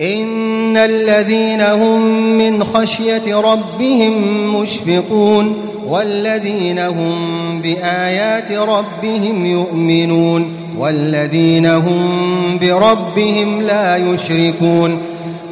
إن الذين هم من خشية ربهم مشفقون والذين هم بآيات ربهم يؤمنون والذين هم بربهم لا يشركون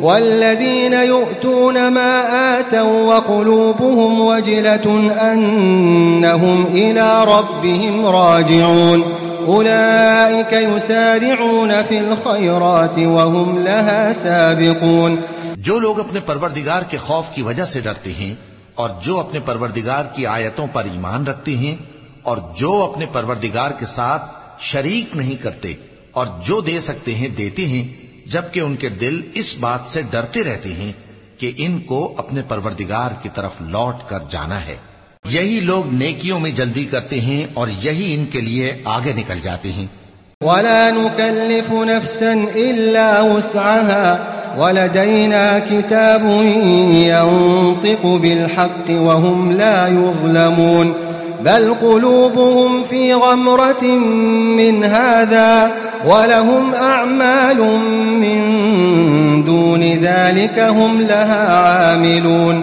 والذين يؤتون ما آتوا وقلوبهم وجلة أنهم إلى ربهم راجعون أولئك يسارعون في الخيرات وهم لها سابقون. جو لوگ اپنے پروردگار کے خوف کی وجہ سے ڈرتے ہیں اور جو اپنے پروردگار کی آیتوں پر ایمان رکھتے ہیں اور جو اپنے پروردگار کے ساتھ شریک نہیں کرتے اور جو دے سکتے ہیں دیتے ہیں، جبکہ ان کے دل اس بات سے ڈرتے رہتے ہیں کہ ان کو اپنے پروردگار کی طرف لوٹ کر جانا ہے۔ یہی لوگ نیکیوں میں جلدی کرتے ہیں اور یہی ان کے لیے آگے نکل جاتے ہیں۔ ولا نكلف نفسا إلا وسعها ولدينا كتاب ينطق بالحق وهم لا يظلمون بل قلوبهم في غمرة من هذا ولهم أعمال من دون ذلك هم لها عاملون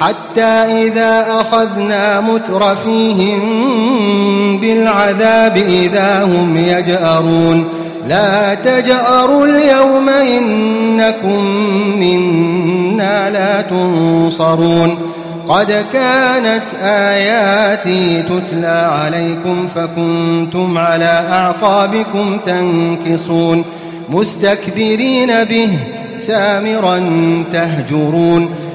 حتى إذا أخذنا مترفيهم بالعذاب إذا هم يجأرون. لا تجأروا اليوم إنكم منا لا تنصرون. قد كانت آياتي تتلى عليكم فكنتم على أعقابكم تنكصون. مستكبرين به سامرا تهجرون.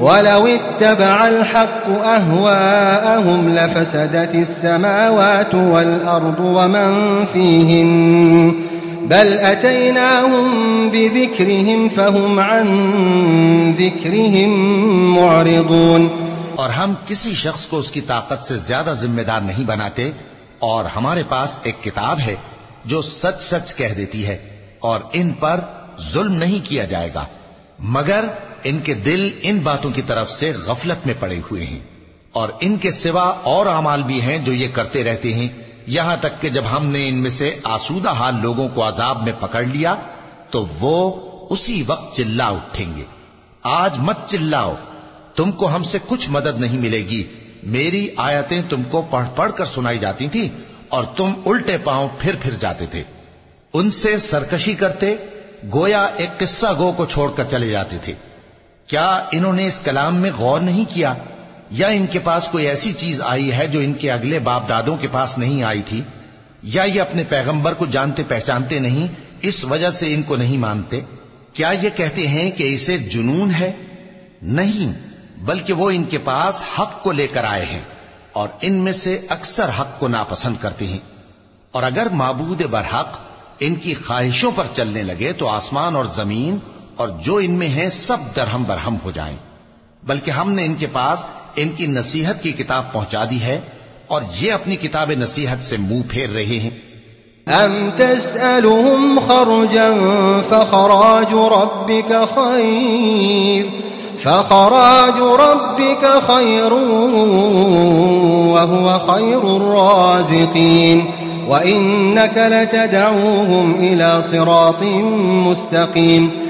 ولو اتبع الحق أهواءهم لفسدت السماوات والأرض ومن فيهن بل أتيناهم بذكرهم فهم عن ذكرهم معرضون اور ہم کسی شخص کو اس کی طاقت سے زیادہ ذمہ دار نہیں بناتے اور ہمارے پاس ایک کتاب ہے جو سچ سچ کہہ دیتی ہے اور ان پر ظلم نہیں کیا جائے گا۔ مگر ان کے دل ان باتوں کی طرف سے غفلت میں پڑے ہوئے ہیں اور ان کے سوا اور اعمال بھی ہیں جو یہ کرتے رہتے ہیں۔ یہاں تک کہ جب ہم نے ان میں سے آسودہ حال لوگوں کو عذاب میں پکڑ لیا، تو وہ اسی وقت چلا اٹھیں گے۔ آج مت چلاؤ۔ تم کو ہم سے کچھ مدد نہیں ملے گی۔ میری آیتیں تم کو پڑھ پڑھ کر سنائی جاتی تھی اور تم الٹے پاؤں پھر پھر جاتے تھے۔ ان سے سرکشی کرتے، گویا ایک قصہ گو کو چھوڑ کر چلے جاتے تھے۔ کیا انہوں نے اس کلام میں غور نہیں کیا؟ یا ان کے پاس کوئی ایسی چیز آئی ہے جو ان کے اگلے باپ دادوں کے پاس نہیں آئی تھی؟ یا یہ اپنے پیغمبر کو جانتے پہچانتے نہیں، اس وجہ سے ان کو نہیں مانتے؟ کیا یہ کہتے ہیں کہ اسے جنون ہے؟ نہیں، بلکہ وہ ان کے پاس حق کو لے کر آئے ہیں اور ان میں سے اکثر حق کو ناپسند کرتے ہیں۔ اور اگر معبود برحق ان کی خواہشوں پر چلنے لگے تو آسمان اور زمین اور جو ان میں ہیں سب درہم برہم ہو جائیں۔ بلکہ ہم نے ان کے پاس ان کی نصیحت کی کتاب پہنچا دی ہے اور یہ اپنی کتاب نصیحت سے منہ پھیر رہے ہیں۔ ام تسألهم خرجا فخراج ربك خير، فخراج ربك خير وهو خير الرازقين، وإنك لتدعوهم إلى صراط مستقيم۔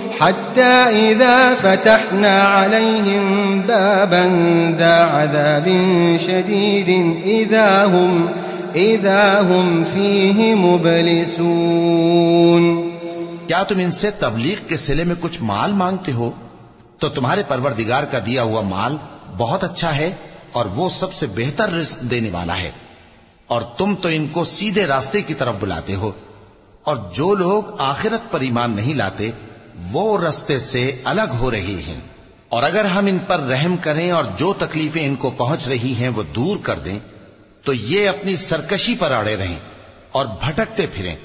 حتى إذا فتحنا عليهم بابا ذا عذاب شديد إذا هم, إذا هم فيه مبلسون. کیا تم ان سے تبلیغ کے سلے میں کچھ مال مانگتے ہو؟ تو تمہارے پروردگار کا دیا ہوا مال بہت اچھا ہے اور وہ سب سے بہتر رزق دینے والا ہے۔ اور تم تو ان کو سیدھے راستے کی طرف بلاتے ہو۔ اور جو لوگ آخرت پر ایمان نہیں لاتے وہ رستے سے الگ ہو رہے ہیں۔ اور اگر ہم ان پر رحم کریں اور جو تکلیفیں ان کو پہنچ رہی ہیں وہ دور کر دیں، تو یہ اپنی سرکشی پر اڑے رہیں اور بھٹکتے پھریں۔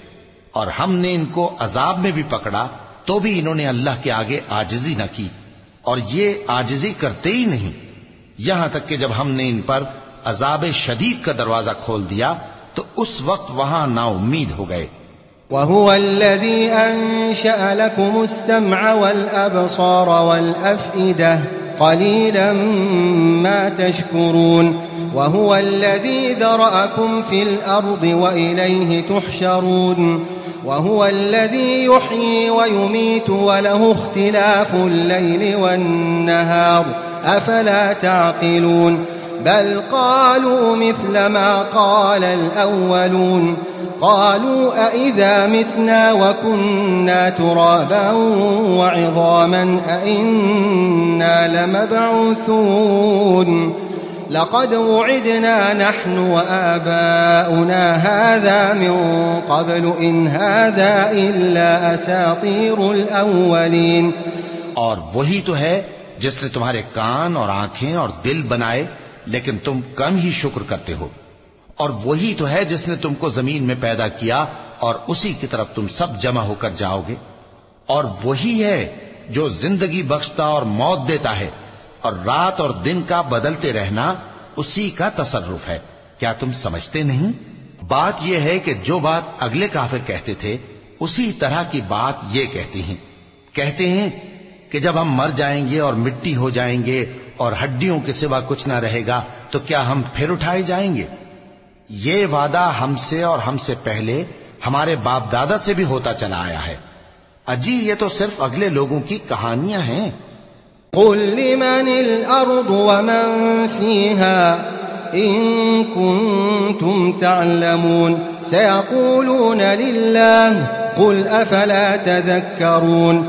اور ہم نے ان کو عذاب میں بھی پکڑا، تو بھی انہوں نے اللہ کے آگے آجزی نہ کی۔ اور یہ آجزی کرتے ہی نہیں۔ یہاں تک کہ جب ہم نے ان پر عذاب شدید کا دروازہ کھول دیا، تو اس وقت وہاں نا امید ہو گئے۔ وهو الذي أنشأ لكم السمع والأبصار والأفئدة قليلا ما تشكرون وهو الذي ذرأكم في الأرض وإليه تحشرون وهو الذي يحيي ويميت وله اختلاف الليل والنهار أفلا تعقلون بل قالوا مثل ما قال الأولون. قالوا أئذا متنا وكنا ترابا وعظاما أئنا لمبعوثون. لقد وعدنا نحن وآباؤنا هذا من قبل إن هذا إلا أساطير الأولين. اور وہی تو ہے جس نے تمہارے کان اور آنکھیں اور دل بنائے لیکن تم کم ہی شکر کرتے ہو۔ اور وہی تو ہے جس نے تم کو زمین میں پیدا کیا اور اسی کی طرف تم سب جمع ہو کر جاؤ گے۔ اور وہی ہے جو زندگی بخشتا اور موت دیتا ہے۔ اور رات اور دن کا بدلتے رہنا اسی کا تصرف ہے۔ کیا تم سمجھتے نہیں؟ بات یہ ہے کہ جو بات اگلے کافر کہتے تھے، اسی طرح کی بات یہ کہتے ہیں۔ کہتے ہیں کہ جب ہم مر جائیں گے اور مٹی ہو جائیں گے اور ہڈیوں کے سوا کچھ نہ رہے گا، تو کیا ہم پھر اٹھائے جائیں گے؟ یہ وعدہ ہم سے اور ہم سے پہلے ہمارے باپ دادا سے بھی ہوتا چلا آیا ہے۔ اجی، یہ تو صرف اگلے لوگوں کی کہانیاں ہیں۔ قل لمن الأرض ومن فيها إن كنتم تعلمون سيقولون لله قل أفلا تذكرون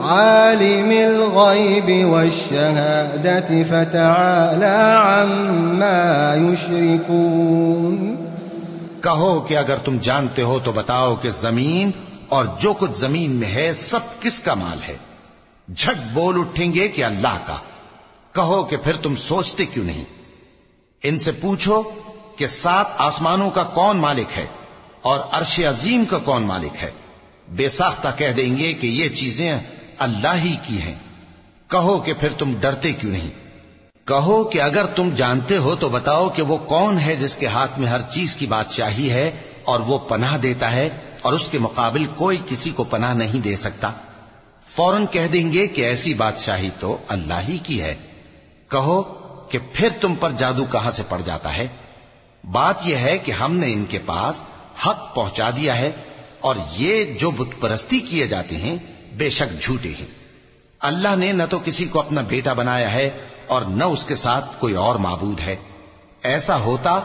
عالم الغيب والشهادة فتعالى عما يشركون. کہو کہ اگر تم جانتے ہو تو بتاؤ کہ زمین اور جو کچھ زمین میں ہے سب کس کا مال ہے؟ جھٹ بول اٹھیں گے کہ اللہ کا۔ کہو کہ پھر تم سوچتے کیوں نہیں؟ ان سے پوچھو کہ سات آسمانوں کا کون مالک ہے اور عرش عظیم کا کون مالک ہے؟ بے ساختہ کہہ دیں گے کہ یہ چیزیں اللہ ہی کی ہیں۔ کہو کہ پھر تم ڈرتے کیوں نہیں؟ کہو کہ اگر تم جانتے ہو تو بتاؤ کہ وہ کون ہے جس کے ہاتھ میں ہر چیز کی بادشاہی ہے اور وہ پناہ دیتا ہے اور اس کے مقابل کوئی کسی کو پناہ نہیں دے سکتا۔ فوراً کہہ دیں گے کہ ایسی بادشاہی تو اللہ ہی کی ہے۔ کہو کہ پھر تم پر جادو کہاں سے پڑ جاتا ہے؟ بات یہ ہے کہ ہم نے ان کے پاس حق پہنچا دیا ہے اور یہ جو بت پرستی کیے جاتے ہیں بے شک جھوٹے ہیں۔ اللہ نے نہ تو کسی کو اپنا بیٹا بنایا ہے اور نہ اس کے ساتھ کوئی اور معبود ہے۔ ایسا ہوتا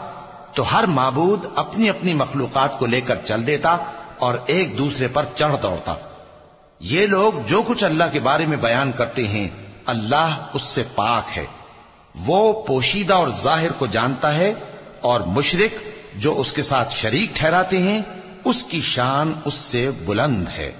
تو ہر معبود اپنی اپنی مخلوقات کو لے کر چل دیتا اور ایک دوسرے پر چڑھ دوڑتا۔ یہ لوگ جو کچھ اللہ کے بارے میں بیان کرتے ہیں، اللہ اس سے پاک ہے۔ وہ پوشیدہ اور ظاہر کو جانتا ہے اور مشرق جو اس کے ساتھ شریک ٹھہراتے ہیں، اس کی شان اس سے بلند ہے۔